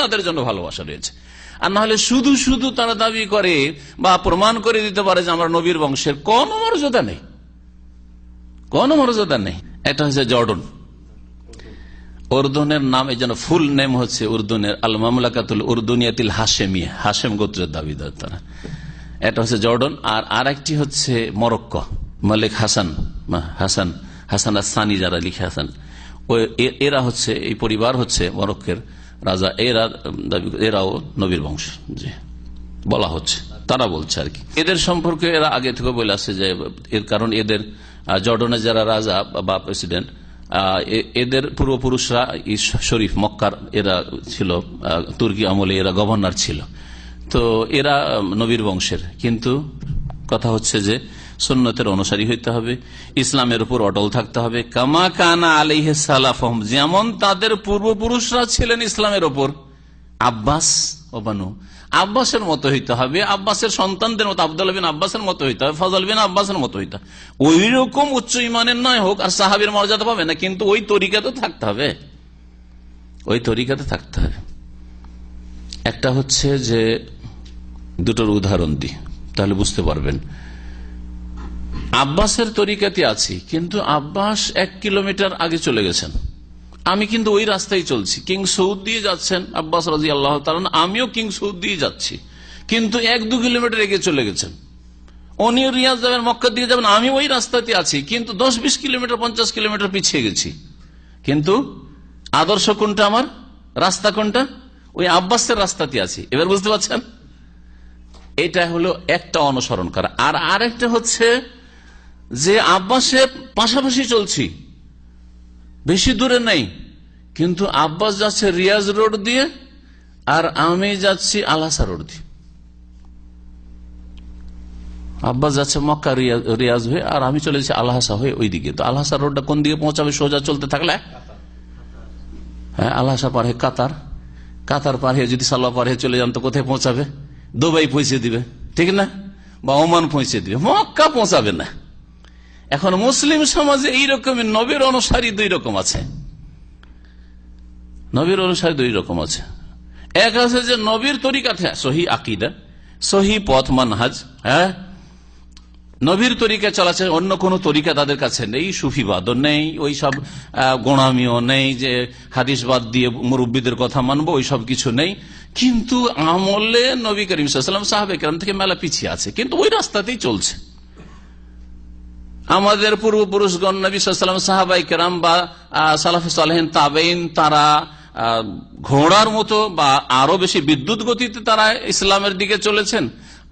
তাদের জন্য ভালোবাসা রয়েছে। আর নাহলে শুধু শুধু তারা দাবি করে বা প্রমাণ করে দিতে পারে যে আমরা নবীর বংশের কোনো মর্যাদা নেই। কোনো মর্যাদা নেই। এটা হচ্ছে জর্ডন। উর্দুনের নাম এই জন্য ফুল নেম হচ্ছে উর্দুনের আল মামলাকাতুল উর্দুনিয়াতিল হাসেমিয়া হাসেম গোত্রের দাবিদার তারা। এটা হচ্ছে জর্ডন। আর আর একটি হচ্ছে মরক্কো। মালিক হাসান হাসান হাসান আসানি যারা লিখে হাসান এরা হচ্ছে, এই পরিবার হচ্ছে মরক্কের রাজা এরা, এরাও নবীর বংশ, জি। বলা হচ্ছে, তারা বলছে আর কি। এদের সম্পর্কে এরা আগে থেকে বলে আসছে যে, এর কারণ এদের জর্ডনের যারা রাজা বা প্রেসিডেন্ট এদের পূর্বপুরুষরা শরীফ, মক্কার এরা ছিল তুর্কি আমলে এরা গভর্নর ছিল। তো এরা নবীর বংশের। কিন্তু কথা হচ্ছে যে সুন্নতের অনুসারী হইতে হবে, ইসলামের উপর অটল থাকতে হবে। কামা কানা আলিহে সালাফম যেমন তাদের পূর্বপুরুষরা ছিলেন ইসলামের ওপর আব্বাস ওবানু আব্বাসের মতো হইতে হবে, আব্বাসের সন্তানদের মতো আব্দুল বিন আব্বাসের মতো হইতে হবে, ফজল বিন আব্বাসের মতো হইতে হবে। ওই রকম উচ্চ ইমানের নয় হোক, আর সাহাবির মর্যাদা পাবে না, কিন্তু ওই তরিকাতে থাকতে হবে। ওই তরিকাতে থাকতে হবে। একটা হচ্ছে যে, দুটোর উদাহরণ দিই, তাহলে বুঝতে পারবেন। আব্বাসের তরিকাতে আছি, কিন্তু আব্বাস এক কিলোমিটার আগে চলে গেছেন। আমি কিন্তু ওই রাস্তায় চলছি। কিং সৌদ দিয়ে যাচ্ছেন আব্বাস রাজি আল্লাহ আমিও কিং সৌদ দিয়ে যাচ্ছি। কিন্তু এক দু কিলোমিটার এগিয়ে চলে গেছেন। উনি রিয়াজ যাবেন মক্কা দিয়ে যাবেন, আমি ওই রাস্তাতে আছি, কিন্তু দশ বিশ কিলোমিটার, পঞ্চাশ কিলোমিটার পিছিয়ে গেছি। কিন্তু আদর্শ কোনটা আমার? রাস্তা কোনটা? ওই আব্বাসের রাস্তাতে আছি। এবার বুঝতে পারছেন? এটা হলো একটা অনুসরণ করা আর আরেকটা হচ্ছে যে আব্বাসে পাশাপাশি চলছি। বেশি দূরে নেই। কিন্তু আব্বাস যাচ্ছে রিয়াজ রোড দিয়ে আর আমি যাচ্ছি আলহাসা রোড দিয়ে। আব্বাস যাচ্ছে মক্কা রিয়াজ হয়ে আর আমি চলে যাচ্ছি আলহাসা হয়ে ওই দিকে তো আলহাসা রোডটা কোন দিকে পৌঁছাবে সোজা চলতে থাকলে? হ্যাঁ আলহাসা পার হয়ে কাতার। কাতার পার হয়ে যদি সাল্লাহ পার হয়ে চলে যান তো কোথায় পৌঁছাবে? দুবাই পৌঁছে দিবে। ঠিক না? বা ওমান পৌঁছে দিবে। মক্কা পৌঁছাবে না। এখন মুসলিম সমাজে এই এইরকমের নবীর অনুসারী দুই রকম আছে। নবীর অনুসারী দুই রকম আছে। এক আছে যে নবীর তরিকাতে সহি আকিদা, সহি পথ মানহাজ হ্যাঁ? নবীর তরিকা চলাছে অন্য কোন তরিকা তাদের কাছে নেই সুফিবাদও নেই, ওই সব গোড়ামিও নেই যে হাদিসবাদ দিয়ে মুরব্বীদের কথা মানবো, ওই সব কিছু নেই। কিন্তু আমলে নবী করিম সাহাবে থেকে মেলা পিছিয়ে আছে। কিন্তু ওই রাস্তাতেই চলছে। আমাদের পূর্বপুরুষগণ, নবী সাল্লাম সাহাবাই কেরাম বা সালাফ সালহেন তাবেইন তারা ঘোড়ার মতো বা আরও বেশি বিদ্যুৎ গতিতে তারা ইসলামের দিকে চলেছেন।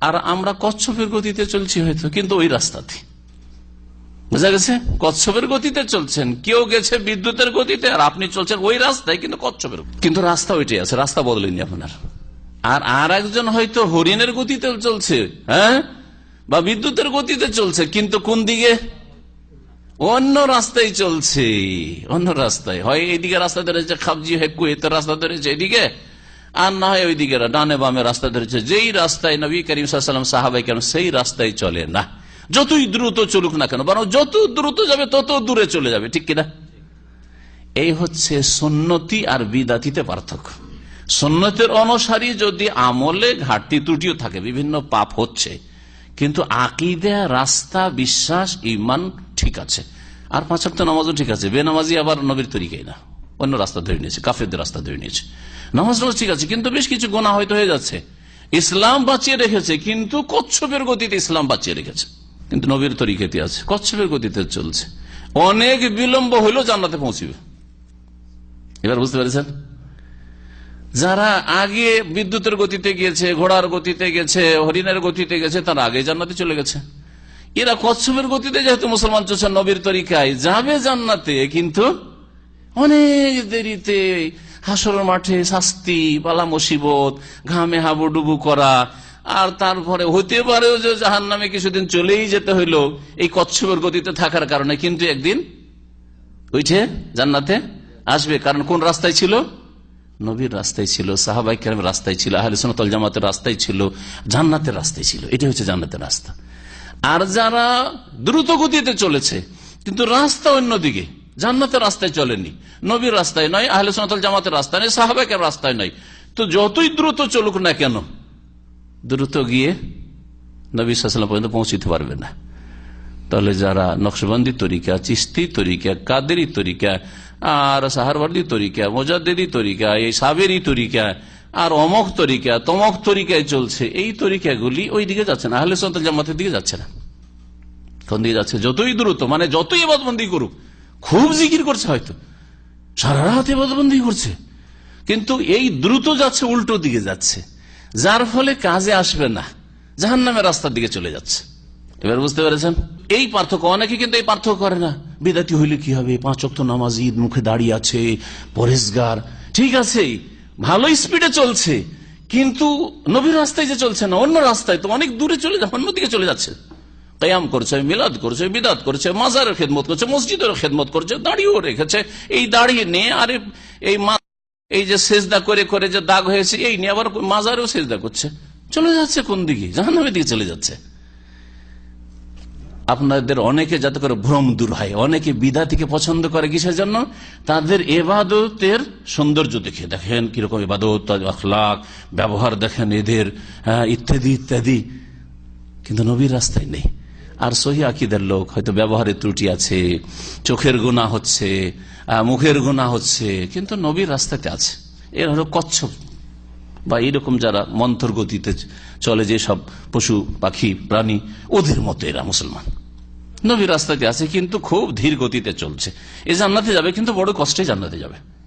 আর আমরা কচ্ছপের গতিতে চলছি হয়তো, কিন্তু ওই রাস্তাতে। বোঝা গেছে? কচ্ছপের গতিতে চলছেন। কেউ গেছে বিদ্যুতের গতিতে, আর আপনি চলছেন ওই রাস্তায়, কিন্তু কচ্ছপের কিন্তু রাস্তা ওইটাই আছে, রাস্তা বদলেনি আপনার। আর আর একজন হয়তো হরিণের গতিতে চলছে হ্যাঁ? বা বিদ্যুতের গতিতে চলছে, কিন্তু কোন দিকে? অন্য রাস্তায় চলছে, অন্য রাস্তায়। হয় এইদিকে রাস্তা ধরেছে খাবজি হয়ে কুয়েতের রাস্তা ধরেছে এদিকে, আর না হয় ওইদিকে ডানে বামে রাস্তা ধরেছে। যেই রাস্তায় নবী করিম সাল্লাম সাহাবাই কেন সেই রাস্তায় চলে না। যতই দ্রুত চলুক না কেন, বরং যত দ্রুত যাবে, তত দূরে চলে যাবে, ঠিক কিনা? এই হচ্ছে সন্নতি আর বিদাতিতে পার্থক্য। সন্ন্যতের অনুসারী যদি আমলে ঘাটতি ত্রুটিও থাকে, বিভিন্ন পাপ হচ্ছে কিন্তু আকিদা, রাস্তা, বিশ্বাস ইমান ঠিক আছে। আর পাঁচ সপ্তাহ নামাজও ঠিক আছে। বেনামাজি আবার নবীর তরিকাই না। অন্য রাস্তা ধরে নিয়েছে, কাফেরদের রাস্তা ধরে নিয়েছে। নামাজ নামাজ ঠিক আছে, কিন্তু বেশ কিছু গোনা হয়তো হয়ে যাচ্ছে। ইসলাম বাঁচিয়ে রেখেছে, কিন্তু কচ্ছপের গতিতে ইসলাম বাঁচিয়ে রেখেছে। কিন্তু নবীর তরিকাতে আছে, কচ্ছপের গতিতে চলছে। অনেক বিলম্ব হইলেও জান্নাতে পৌঁছিবে। এবার বুঝতে পেরেছেন? যারা আগে বিদ্যুতের গতিতে গিয়েছে ঘোড়ার গতিতে গেছে, হরিণের গতিতে গেছে, তারা আগে জান্নাতে চলে গেছে। এরা কচ্ছপের গতিতে যেহেতু মুসলমান চলছে, নবীর তরিকায় যাবে জান্নাতে, কিন্তু অনেক দেরিতে হাসর মাঠে শাস্তি, পালা মুসিবত, ঘামে হাবুডুবু করা, আর তারপরে হতে পারেও যে জাহান নামে কিছুদিন চলেই যেতে হইল, এই কচ্ছপের গতিতে থাকার কারণে কিন্তু একদিন উঠে জান্নাতে আসবে। কারণ কোন রাস্তায় ছিল? নবীর রাস্তায় ছিল, সাহাবাই কেরামের রাস্তায় ছিল আহলিসনতল জামাতের রাস্তায় ছিল, জান্নাতের রাস্তায় ছিল। এটা হচ্ছে জান্নাতের রাস্তা। আর যারা দ্রুত গতিতে চলেছে, কিন্তু রাস্তা অন্যদিকে, জান্নাতের রাস্তায় চলেনি। নবীর রাস্তায় নয়, আহলে সোনাতল জামাতের রাস্তায় নয় সাহাবাকের রাস্তায় নয়। তো যতই দ্রুত চলুক না কেন, দ্রুত গিয়ে নবী সাল্লাম পর্যন্ত পৌঁছিতে পারবে না। তাহলে যারা নকশবন্দি তরিকা চিস্তি তরিকা, কাদেরি তরিকা আর সাহারবার্দি তরিকা, মোজাদ্দেদি তরিকা, এই সাবেরি তরিকা, আর অমক তরিকা, তমক তরিকায় চলছে। এই তরিকাগুলি ওই দিকে যাচ্ছে না, আহলে জামাতের দিকে যাচ্ছে না। কোন দিকে যাচ্ছে? যতই দ্রুত মানে যতই এবাদবন্দি করুক, খুব জিকির করছে হয়তো। সারা রাত এবাদবন্দি করছে। কিন্তু এই দ্রুত যাচ্ছে, উল্টো দিকে যাচ্ছে। যার ফলে কাজে আসবে না জাহান নামের রাস্তার দিকে চলে যাচ্ছে। এবার বুঝতে পেরেছেন? এই পার্থক্য, অনেকে কিন্তু এই পার্থক্য করে না। বিদাতি হইলে কি হবে? পাঁচ অক্ট নামাজ, ঈদ, মুখে দাঁড়িয়ে আছে পরেশগার ঠিক আছে, ভালো স্পিডে চলছে, কিন্তু নবীর রাস্তায় যে চলছে না, অন্য রাস্তায় তো অনেক দূরে চলে যাচ্ছে অন্যদিকে চলে যাচ্ছে। কয়াম করছে, মিলাদ করছে, বিদাত করছে, মাজারের খেদমত করছে মসজিদের খেদমত করছে দাঁড়িয়েও রেখেছে। এই দাঁড়িয়ে নিয়ে আরে এই এই যে সেজদা করে করে যে দাগ হয়েছে, এই নিয়ে আবার মাজারেও সেজদা করছে। চলে যাচ্ছে কোন দিকে? জাহান্নামের দিকে চলে যাচ্ছে। আপনাদের অনেকে যাতে করে ভ্রম দূর হয় অনেকে বিধা থেকে পছন্দ করে কিসের জন্য? তাদের এবাদতের সৌন্দর্য দেখে। দেখেন কীরকম এবাদত আখলাক ব্যবহার দেখেন এদের হ্যাঁ, ইত্যাদি ইত্যাদি। কিন্তু নবীর রাস্তায় নেই। আর সহি আকিদের লোক হয়তো ব্যবহারের ত্রুটি আছে চোখের গোনা হচ্ছে মুখের গোনা হচ্ছে কিন্তু নবীর রাস্তাতে আছে। এর হলো কচ্ছপ। বা এইরকম যারা মন্থর গতিতে চলে যে সব পশু পাখি প্রাণী ওদের মতো এরা মুসলমান। নবীর রাস্তাতে আছে, কিন্তু খুব ধীর গতিতে চলছে। এ জান্নাতে যাবে, কিন্তু বড় কষ্টে জান্নাতে যাবে।